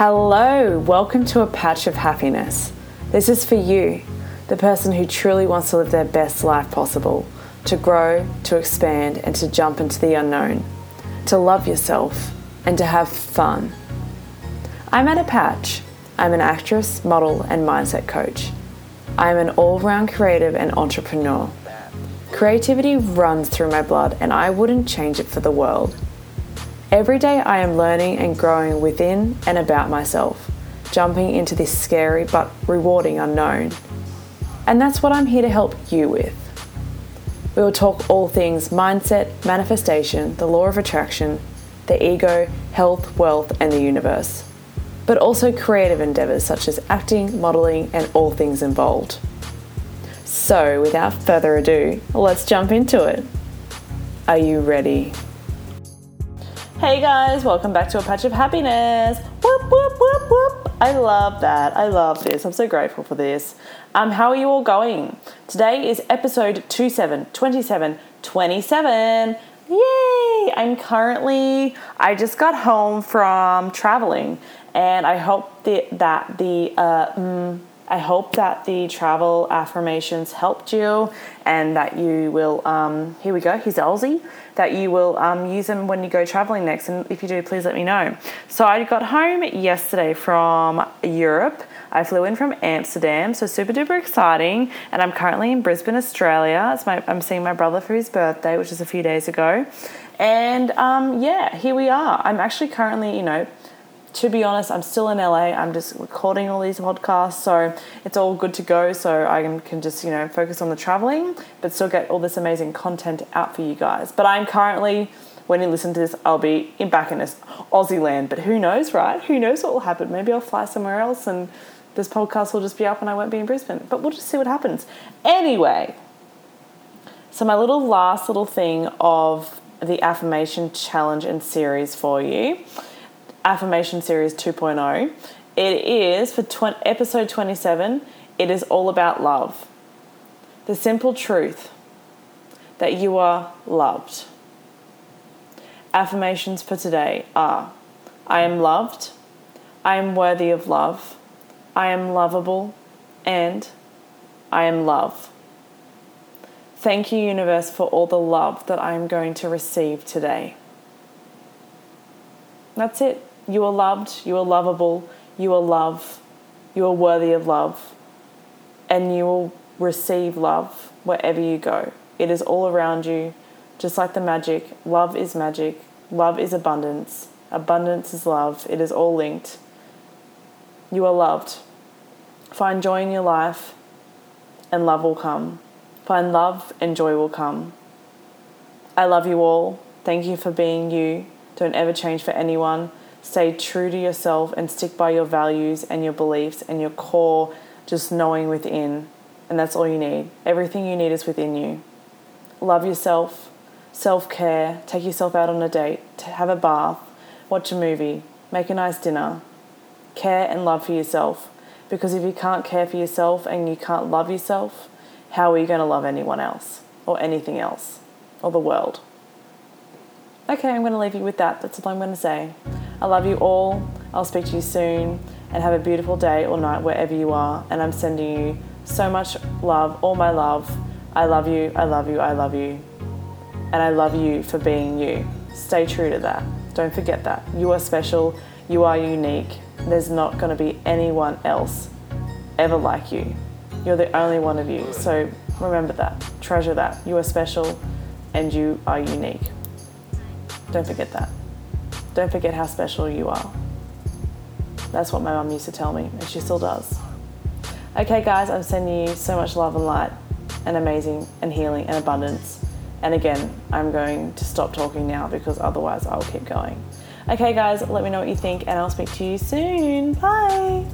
Hello, welcome to a patch of happiness. This is for you, the person who truly wants to live their best life possible, to grow, to expand, and to jump into the unknown, to love yourself, and to have fun. I'm Anna Patch. I'm an actress, model, and mindset coach. I am an all round creative and entrepreneur. Creativity runs through my blood, and I wouldn't change it for the world. Every day I am learning and growing within and about myself, jumping into this scary but rewarding unknown. And that's what I'm here to help you with. We will talk all things mindset, manifestation, the law of attraction, the ego, health, wealth, and the universe. But also creative endeavours such as acting, modelling, and all things involved. So, without further ado, let's jump into it. Are you ready? Hey guys, welcome back to a patch of happiness. Whoop, whoop, whoop, whoop. I love that. I love this. I'm so grateful for this. Um, how are you all going? Today is episode 27, 27, 27. Yay! I'm currently, I just got home from traveling and I hope that the, uh, I hope that the travel affirmations helped you and that you will, um, here we go, here's Elsie, that you will um, use them when you go traveling next. And if you do, please let me know. So I got home yesterday from Europe. I flew in from Amsterdam, so super duper exciting. And I'm currently in Brisbane, Australia. My, I'm seeing my brother for his birthday, which is a few days ago. And um, yeah, here we are. I'm actually currently, you know, to be honest, I'm still in LA. I'm just recording all these podcasts, so it's all good to go. So I can just, you know, focus on the traveling, but still get all this amazing content out for you guys. But I'm currently, when you listen to this, I'll be in back in this Aussie land. But who knows, right? Who knows what will happen? Maybe I'll fly somewhere else and this podcast will just be up and I won't be in Brisbane. But we'll just see what happens. Anyway, so my little last little thing of the affirmation challenge and series for you Affirmation Series 2.0. It is for tw- episode 27, it is all about love. The simple truth that you are loved. Affirmations for today are I am loved, I am worthy of love, I am lovable, and I am love. Thank you, universe, for all the love that I am going to receive today. That's it. You are loved, you are lovable, you are love, you are worthy of love, and you will receive love wherever you go. It is all around you, just like the magic. Love is magic, love is abundance, abundance is love. It is all linked. You are loved. Find joy in your life, and love will come. Find love, and joy will come. I love you all. Thank you for being you. Don't ever change for anyone. Stay true to yourself and stick by your values and your beliefs and your core, just knowing within. And that's all you need. Everything you need is within you. Love yourself, self care, take yourself out on a date, have a bath, watch a movie, make a nice dinner. Care and love for yourself. Because if you can't care for yourself and you can't love yourself, how are you going to love anyone else or anything else or the world? Okay, I'm going to leave you with that. That's all I'm going to say. I love you all. I'll speak to you soon and have a beautiful day or night wherever you are. And I'm sending you so much love, all my love. I love you, I love you, I love you. And I love you for being you. Stay true to that. Don't forget that. You are special, you are unique. There's not going to be anyone else ever like you. You're the only one of you. So remember that. Treasure that. You are special and you are unique. Don't forget that. Don't forget how special you are. That's what my mum used to tell me, and she still does. Okay, guys, I'm sending you so much love and light, and amazing, and healing, and abundance. And again, I'm going to stop talking now because otherwise I'll keep going. Okay, guys, let me know what you think, and I'll speak to you soon. Bye.